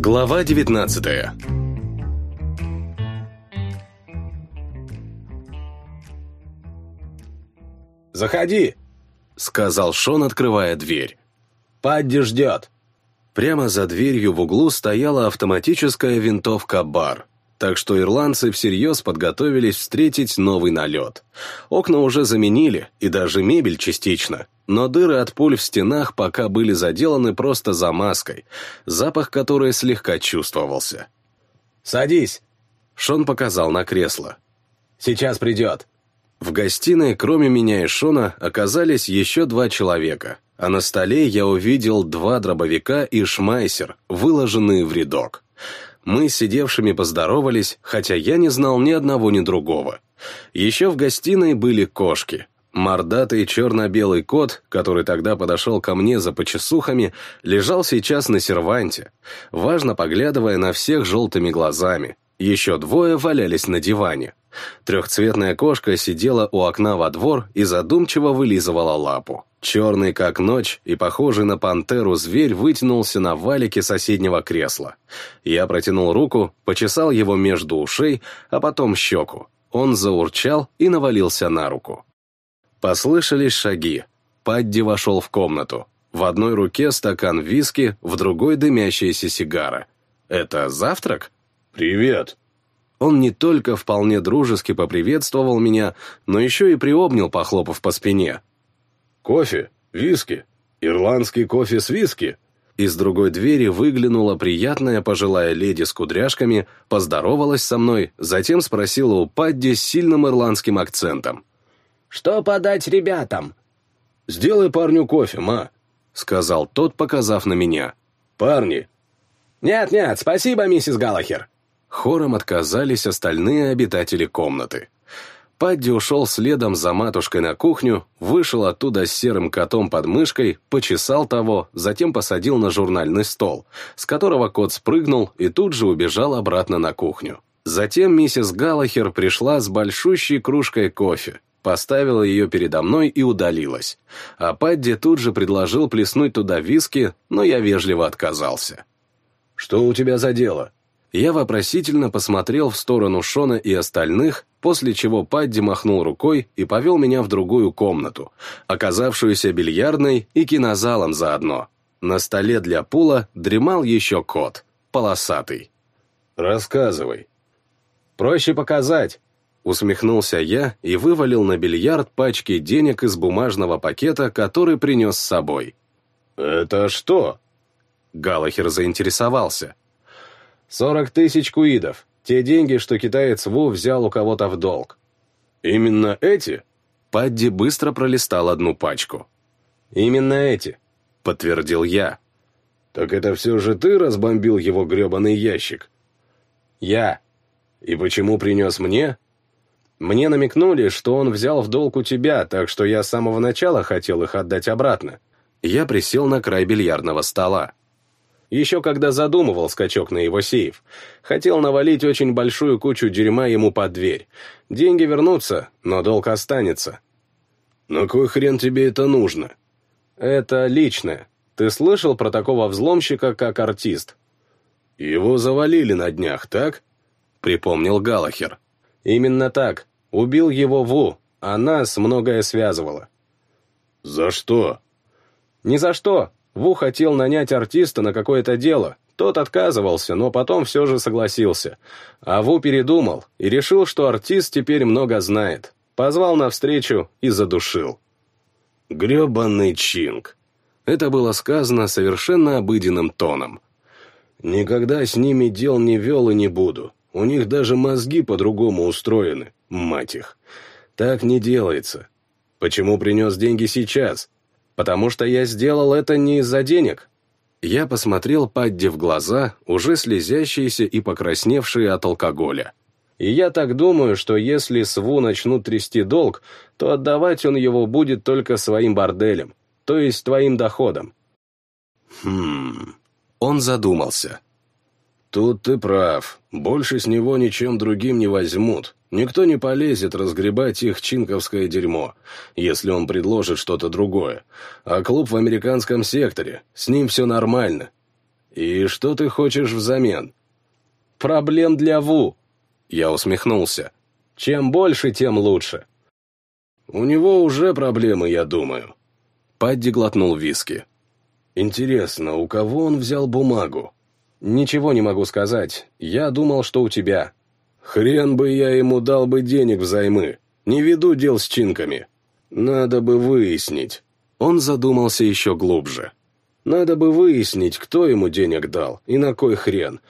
Глава 19 «Заходи!» — сказал Шон, открывая дверь. «Падди ждет!» Прямо за дверью в углу стояла автоматическая винтовка «Бар», так что ирландцы всерьез подготовились встретить новый налет. Окна уже заменили, и даже мебель частично, но дыры от пуль в стенах пока были заделаны просто замазкой, запах которой слегка чувствовался. «Садись!» — Шон показал на кресло. «Сейчас придет!» В гостиной, кроме меня и Шона, оказались еще два человека, а на столе я увидел два дробовика и шмайсер, выложенные в рядок. Мы с сидевшими поздоровались, хотя я не знал ни одного, ни другого. Еще в гостиной были кошки. Мордатый черно-белый кот, который тогда подошел ко мне за почесухами, лежал сейчас на серванте, важно поглядывая на всех желтыми глазами. Еще двое валялись на диване. Трехцветная кошка сидела у окна во двор и задумчиво вылизывала лапу. Черный как ночь и похожий на пантеру зверь вытянулся на валике соседнего кресла. Я протянул руку, почесал его между ушей, а потом щеку. Он заурчал и навалился на руку. Послышались шаги. Падди вошел в комнату. В одной руке стакан виски, в другой дымящаяся сигара. «Это завтрак?» «Привет!» Он не только вполне дружески поприветствовал меня, но еще и приобнял, похлопав по спине. «Кофе? Виски? Ирландский кофе с виски?» Из другой двери выглянула приятная пожилая леди с кудряшками, поздоровалась со мной, затем спросила у Падди с сильным ирландским акцентом. «Что подать ребятам?» «Сделай парню кофе, ма», — сказал тот, показав на меня. «Парни». «Нет-нет, спасибо, миссис Галлахер», Хором отказались остальные обитатели комнаты. Падди ушел следом за матушкой на кухню, вышел оттуда с серым котом под мышкой, почесал того, затем посадил на журнальный стол, с которого кот спрыгнул и тут же убежал обратно на кухню. Затем миссис Галлахер пришла с большущей кружкой кофе, поставила ее передо мной и удалилась. А Падди тут же предложил плеснуть туда виски, но я вежливо отказался. «Что у тебя за дело?» Я вопросительно посмотрел в сторону Шона и остальных, после чего Падди махнул рукой и повел меня в другую комнату, оказавшуюся бильярдной и кинозалом заодно. На столе для пула дремал еще кот, полосатый. «Рассказывай». «Проще показать», — усмехнулся я и вывалил на бильярд пачки денег из бумажного пакета, который принес с собой. «Это что?» Галахер заинтересовался. Сорок тысяч куидов. Те деньги, что китаец Ву взял у кого-то в долг. Именно эти? Падди быстро пролистал одну пачку. Именно эти, подтвердил я. Так это все же ты разбомбил его гребаный ящик? Я. И почему принес мне? Мне намекнули, что он взял в долг у тебя, так что я с самого начала хотел их отдать обратно. Я присел на край бильярдного стола. Еще когда задумывал скачок на его сейф. Хотел навалить очень большую кучу дерьма ему под дверь. Деньги вернутся, но долг останется. На кой хрен тебе это нужно? Это личное. Ты слышал про такого взломщика, как артист? Его завалили на днях, так? Припомнил Галахер. Именно так. Убил его Ву, а нас многое связывало. За что? Ни за что. Ву хотел нанять артиста на какое-то дело. Тот отказывался, но потом все же согласился. А Ву передумал и решил, что артист теперь много знает. Позвал на встречу и задушил. Гребанный Чинг. Это было сказано совершенно обыденным тоном. Никогда с ними дел не вел и не буду. У них даже мозги по-другому устроены, мать их. Так не делается. Почему принес деньги сейчас? Потому что я сделал это не из-за денег». Я посмотрел Падди в глаза, уже слезящиеся и покрасневшие от алкоголя. И я так думаю, что если Сву начнут трясти долг, то отдавать он его будет только своим борделем, то есть твоим доходом. Хм... Он задумался. Тут ты прав. Больше с него ничем другим не возьмут. Никто не полезет разгребать их чинковское дерьмо, если он предложит что-то другое. А клуб в американском секторе, с ним все нормально. «И что ты хочешь взамен?» «Проблем для Ву!» Я усмехнулся. «Чем больше, тем лучше». «У него уже проблемы, я думаю». Падди глотнул виски. «Интересно, у кого он взял бумагу?» «Ничего не могу сказать. Я думал, что у тебя». «Хрен бы я ему дал бы денег взаймы. Не веду дел с чинками. Надо бы выяснить». Он задумался еще глубже. «Надо бы выяснить, кто ему денег дал и на кой хрен.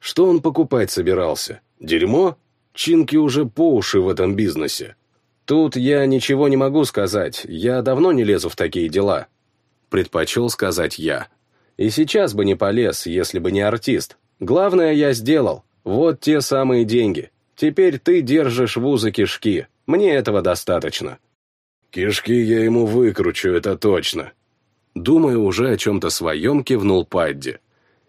Что он покупать собирался? Дерьмо? Чинки уже по уши в этом бизнесе». «Тут я ничего не могу сказать. Я давно не лезу в такие дела», — предпочел сказать я. «И сейчас бы не полез, если бы не артист. Главное я сделал. Вот те самые деньги. Теперь ты держишь вузы кишки. Мне этого достаточно». «Кишки я ему выкручу, это точно». Думая уже о чем-то своем, кивнул Падди.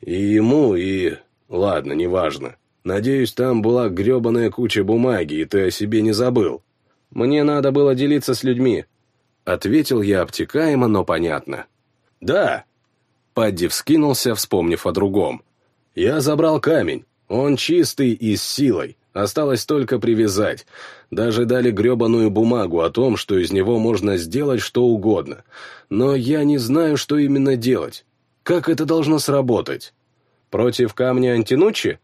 «И ему, и... Ладно, неважно. Надеюсь, там была гребаная куча бумаги, и ты о себе не забыл». «Мне надо было делиться с людьми», — ответил я обтекаемо, но понятно. «Да». Падди вскинулся, вспомнив о другом. «Я забрал камень. Он чистый и с силой. Осталось только привязать. Даже дали гребаную бумагу о том, что из него можно сделать что угодно. Но я не знаю, что именно делать. Как это должно сработать? Против камня Антинучи?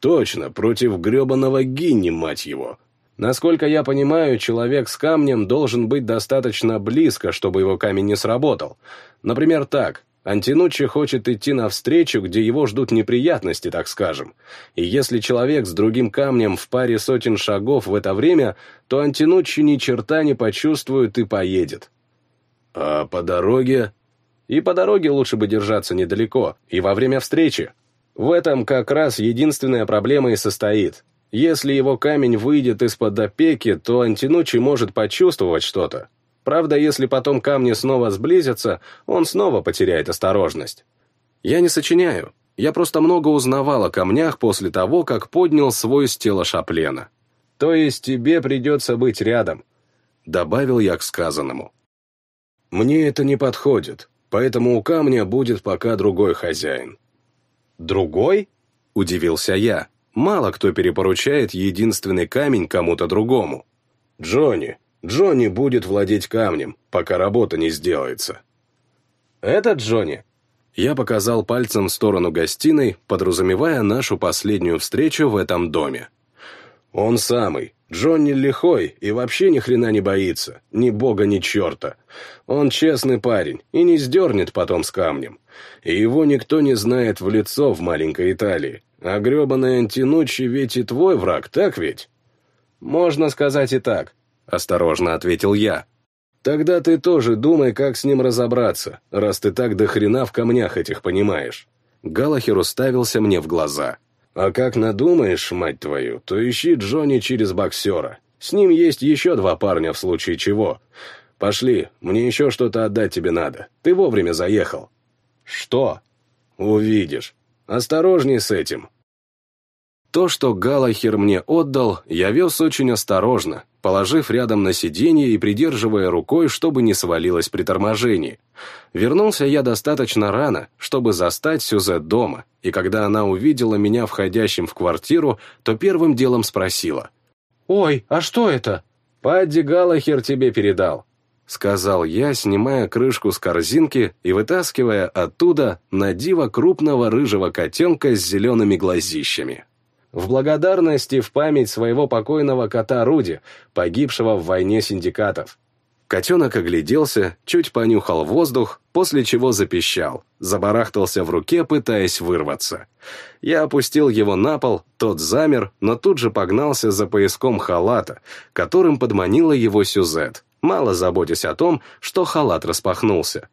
Точно, против гребаного Гинни, мать его. Насколько я понимаю, человек с камнем должен быть достаточно близко, чтобы его камень не сработал. Например, так. Антинуччи хочет идти навстречу, где его ждут неприятности, так скажем. И если человек с другим камнем в паре сотен шагов в это время, то Антинуччи ни черта не почувствует и поедет. А по дороге? И по дороге лучше бы держаться недалеко, и во время встречи. В этом как раз единственная проблема и состоит. Если его камень выйдет из-под опеки, то Антинучи может почувствовать что-то. Правда, если потом камни снова сблизятся, он снова потеряет осторожность. Я не сочиняю. Я просто много узнавал о камнях после того, как поднял свой с тела шаплена. То есть тебе придется быть рядом. Добавил я к сказанному. Мне это не подходит, поэтому у камня будет пока другой хозяин. Другой? Удивился я. Мало кто перепоручает единственный камень кому-то другому. Джонни, Джонни будет владеть камнем, пока работа не сделается. «Это Джонни?» Я показал пальцем в сторону гостиной, подразумевая нашу последнюю встречу в этом доме. «Он самый. Джонни лихой и вообще ни хрена не боится. Ни бога, ни черта. Он честный парень и не сдернет потом с камнем. И его никто не знает в лицо в маленькой Италии. А гребаный Антинучи ведь и твой враг, так ведь?» «Можно сказать и так», осторожно ответил я. Тогда ты тоже думай, как с ним разобраться, раз ты так до хрена в камнях этих понимаешь. Галахер уставился мне в глаза. А как надумаешь, мать твою, то ищи Джонни через боксера. С ним есть еще два парня в случае чего. Пошли, мне еще что-то отдать тебе надо. Ты вовремя заехал. Что? Увидишь. Осторожней с этим. То, что Галахер мне отдал, я вез очень осторожно, положив рядом на сиденье и придерживая рукой, чтобы не свалилось при торможении. Вернулся я достаточно рано, чтобы застать Сюзет дома, и когда она увидела меня входящим в квартиру, то первым делом спросила. «Ой, а что это?» «Падди Галахер тебе передал», — сказал я, снимая крышку с корзинки и вытаскивая оттуда на диво крупного рыжего котенка с зелеными глазищами в благодарности в память своего покойного кота Руди, погибшего в войне синдикатов. Котенок огляделся, чуть понюхал воздух, после чего запищал, забарахтался в руке, пытаясь вырваться. Я опустил его на пол, тот замер, но тут же погнался за пояском халата, которым подманила его Сюзет, мало заботясь о том, что халат распахнулся.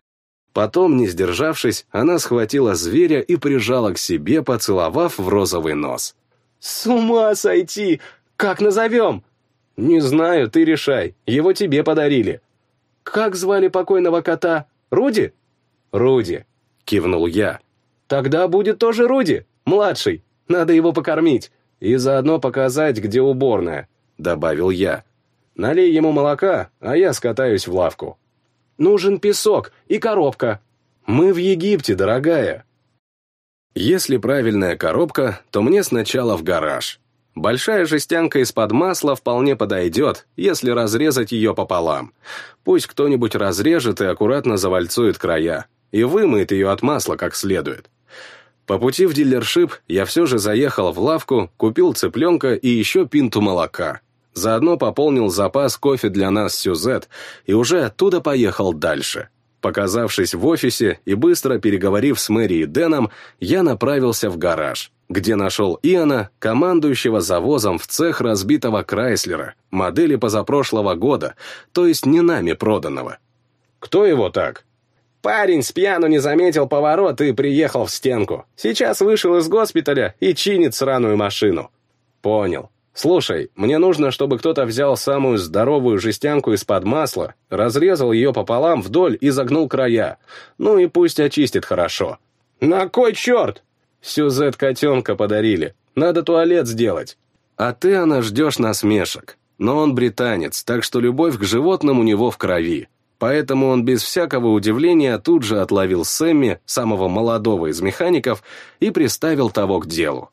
Потом, не сдержавшись, она схватила зверя и прижала к себе, поцеловав в розовый нос. «С ума сойти! Как назовем?» «Не знаю, ты решай. Его тебе подарили». «Как звали покойного кота? Руди?» «Руди», — кивнул я. «Тогда будет тоже Руди, младший. Надо его покормить. И заодно показать, где уборная», — добавил я. «Налей ему молока, а я скатаюсь в лавку». «Нужен песок и коробка». «Мы в Египте, дорогая», Если правильная коробка, то мне сначала в гараж. Большая жестянка из-под масла вполне подойдет, если разрезать ее пополам. Пусть кто-нибудь разрежет и аккуратно завальцует края, и вымоет ее от масла как следует. По пути в дилершип я все же заехал в лавку, купил цыпленка и еще пинту молока. Заодно пополнил запас кофе для нас Сюзет и уже оттуда поехал дальше. Показавшись в офисе и быстро переговорив с Мэри и Дэном, я направился в гараж, где нашел Иона, командующего завозом в цех разбитого Крайслера, модели позапрошлого года, то есть не нами проданного. «Кто его так?» Парень с пьяну не заметил поворот и приехал в стенку. Сейчас вышел из госпиталя и чинит сраную машину. Понял. «Слушай, мне нужно, чтобы кто-то взял самую здоровую жестянку из-под масла, разрезал ее пополам вдоль и загнул края. Ну и пусть очистит хорошо». «На кой черт?» «Сюзет котенка подарили. Надо туалет сделать». «А ты, она, ждешь насмешек. Но он британец, так что любовь к животным у него в крови. Поэтому он без всякого удивления тут же отловил Сэмми, самого молодого из механиков, и приставил того к делу.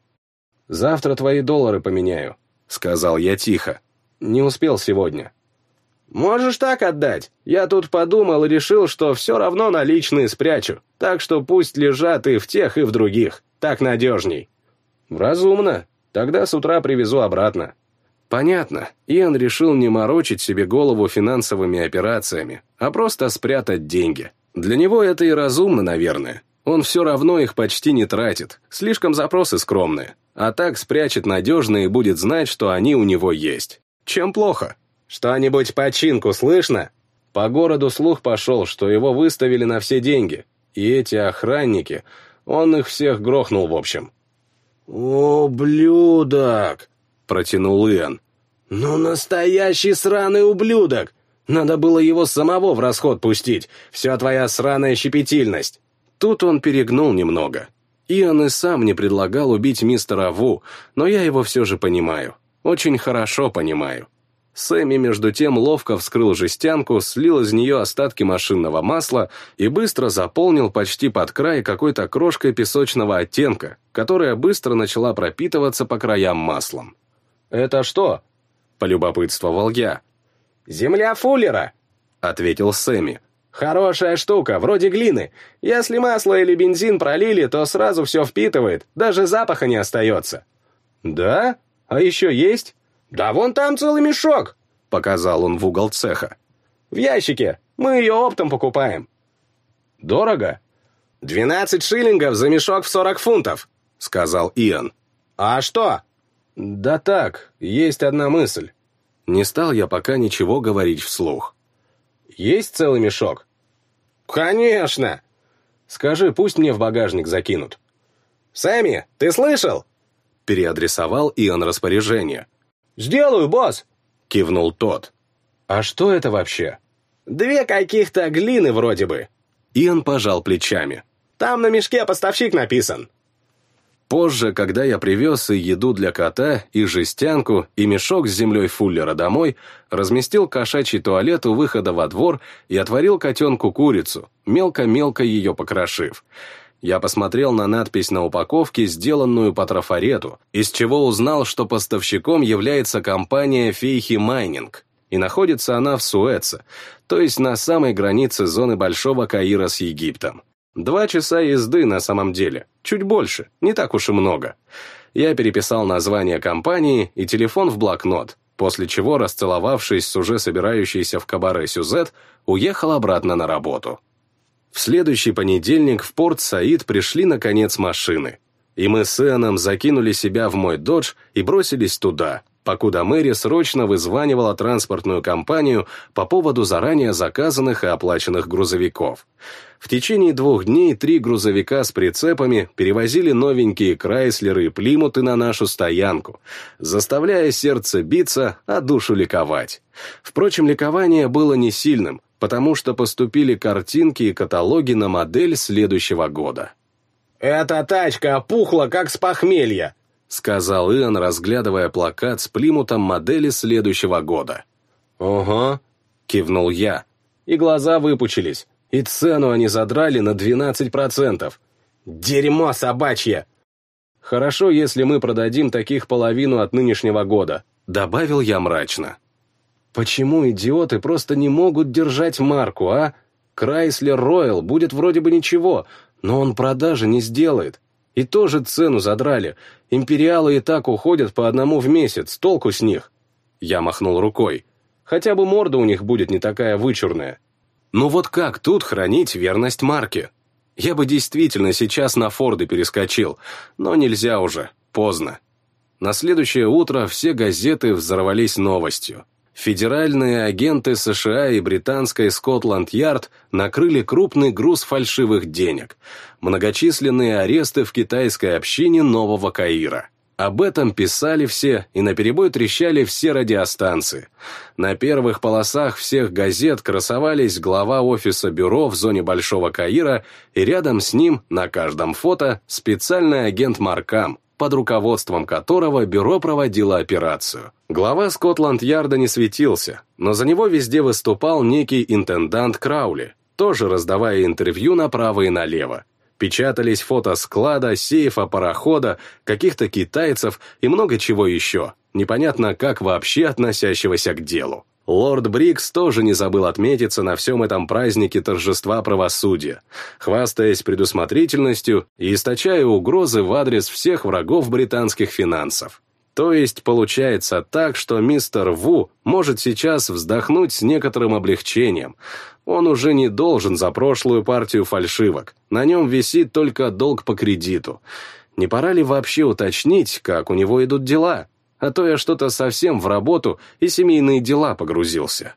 «Завтра твои доллары поменяю», — сказал я тихо. «Не успел сегодня». «Можешь так отдать. Я тут подумал и решил, что все равно наличные спрячу, так что пусть лежат и в тех, и в других. Так надежней». «Разумно. Тогда с утра привезу обратно». Понятно, Иэн решил не морочить себе голову финансовыми операциями, а просто спрятать деньги. Для него это и разумно, наверное. Он все равно их почти не тратит, слишком запросы скромные. А так спрячет надежно и будет знать, что они у него есть. Чем плохо? Что-нибудь по чинку слышно? По городу слух пошел, что его выставили на все деньги. И эти охранники, он их всех грохнул в общем. «Ублюдок!» — протянул Иэн. «Ну, настоящий сраный ублюдок! Надо было его самого в расход пустить. Вся твоя сраная щепетильность!» Тут он перегнул немного. Иоанн и сам не предлагал убить мистера Ву, но я его все же понимаю. Очень хорошо понимаю. Сэмми, между тем, ловко вскрыл жестянку, слил из нее остатки машинного масла и быстро заполнил почти под край какой-то крошкой песочного оттенка, которая быстро начала пропитываться по краям маслом. «Это что?» — полюбопытствовал я. «Земля Фуллера», — ответил Сэмми. Хорошая штука, вроде глины. Если масло или бензин пролили, то сразу все впитывает, даже запаха не остается. Да? А еще есть? Да вон там целый мешок, показал он в угол цеха. В ящике. Мы ее оптом покупаем. Дорого? Двенадцать шиллингов за мешок в сорок фунтов, сказал Иоанн. А что? Да так, есть одна мысль. Не стал я пока ничего говорить вслух. Есть целый мешок?» «Конечно!» «Скажи, пусть мне в багажник закинут». «Сэмми, ты слышал?» Переадресовал Иоанн распоряжение. «Сделаю, босс!» Кивнул тот. «А что это вообще?» «Две каких-то глины вроде бы». Иоанн пожал плечами. «Там на мешке поставщик написан». Позже, когда я привез и еду для кота, и жестянку, и мешок с землей Фуллера домой, разместил кошачий туалет у выхода во двор и отварил котенку курицу, мелко-мелко ее покрошив. Я посмотрел на надпись на упаковке, сделанную по трафарету, из чего узнал, что поставщиком является компания Фейхи Майнинг, и находится она в Суэце, то есть на самой границе зоны Большого Каира с Египтом. Два часа езды на самом деле, чуть больше, не так уж и много. Я переписал название компании и телефон в блокнот, после чего, расцеловавшись с уже собирающейся в кабаре Сюзет, уехал обратно на работу. В следующий понедельник в порт Саид пришли, наконец, машины. И мы с Эном закинули себя в мой додж и бросились туда, покуда Мэри срочно вызванивала транспортную компанию по поводу заранее заказанных и оплаченных грузовиков. В течение двух дней три грузовика с прицепами перевозили новенькие Крайслеры и Плимуты на нашу стоянку, заставляя сердце биться, а душу ликовать. Впрочем, ликование было не сильным, потому что поступили картинки и каталоги на модель следующего года. «Эта тачка опухла, как с похмелья», — сказал Иоанн, разглядывая плакат с Плимутом модели следующего года. «Ого», — кивнул я, и глаза выпучились, и цену они задрали на 12%. Дерьмо собачье! Хорошо, если мы продадим таких половину от нынешнего года, добавил я мрачно. Почему идиоты просто не могут держать марку, а? Крайслер Роyal будет вроде бы ничего, но он продажи не сделает. И тоже цену задрали. Империалы и так уходят по одному в месяц, толку с них. Я махнул рукой. Хотя бы морда у них будет не такая вычурная. Ну вот как тут хранить верность марке? Я бы действительно сейчас на Форды перескочил, но нельзя уже, поздно. На следующее утро все газеты взорвались новостью. Федеральные агенты США и британской Скотланд-Ярд накрыли крупный груз фальшивых денег, многочисленные аресты в китайской общине Нового Каира. Об этом писали все и наперебой трещали все радиостанции. На первых полосах всех газет красовались глава офиса бюро в зоне Большого Каира и рядом с ним, на каждом фото, специальный агент Маркам, под руководством которого бюро проводило операцию. Глава Скотланд-Ярда не светился, но за него везде выступал некий интендант Краули, тоже раздавая интервью направо и налево. Печатались фото склада, сейфа, парохода, каких-то китайцев и много чего еще, непонятно как вообще относящегося к делу. Лорд Брикс тоже не забыл отметиться на всем этом празднике торжества правосудия, хвастаясь предусмотрительностью и источая угрозы в адрес всех врагов британских финансов. То есть получается так, что мистер Ву может сейчас вздохнуть с некоторым облегчением. Он уже не должен за прошлую партию фальшивок. На нем висит только долг по кредиту. Не пора ли вообще уточнить, как у него идут дела? А то я что-то совсем в работу и семейные дела погрузился.